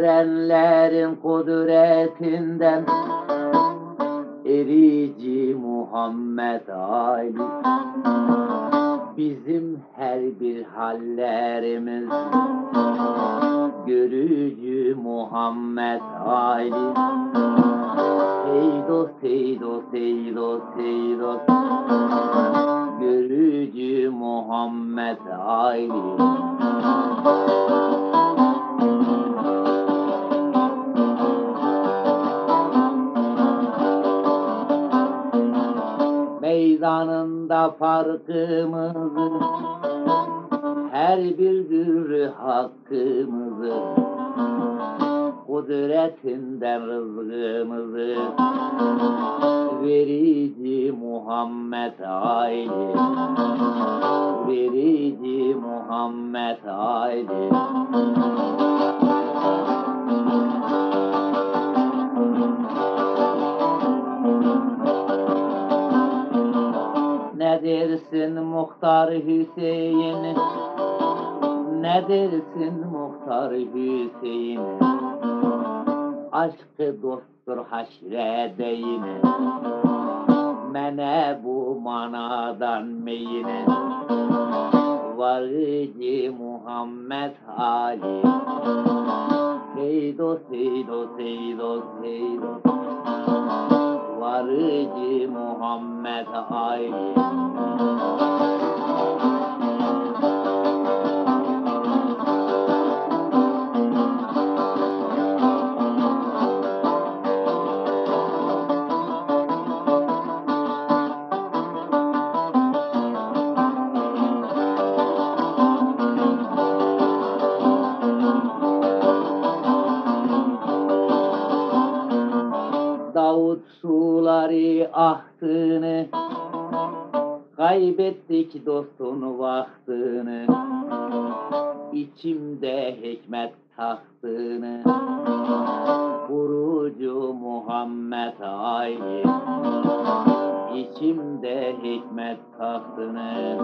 erenlerin kudretinden. Erici Muhammed Ali Bizim her bir hallerimiz. Görücü Muhammed Ali Ey dost, ey dost, ey dost, ey dost Görücü Muhammed Ali Meydanında farkımızı Her bir dürü hakkımızı Kudretinden rızkımızı Verici Muhammed Ali Verici Muhammed Ali dersin Muhtar Hüseyin. Ne dersin Muhtar Hüseyin? Aşkı dosttur haşrede yine Mene bu manadan meyine. Varıcı Muhammed Ali. Ey dost, ey dost, dost Varıcı Muhammed Ali Davut suları ahtını Kaybettik dostun vaktını İçimde hikmet tahtını Kurucu Muhammed Ali İçimde hikmet tahtını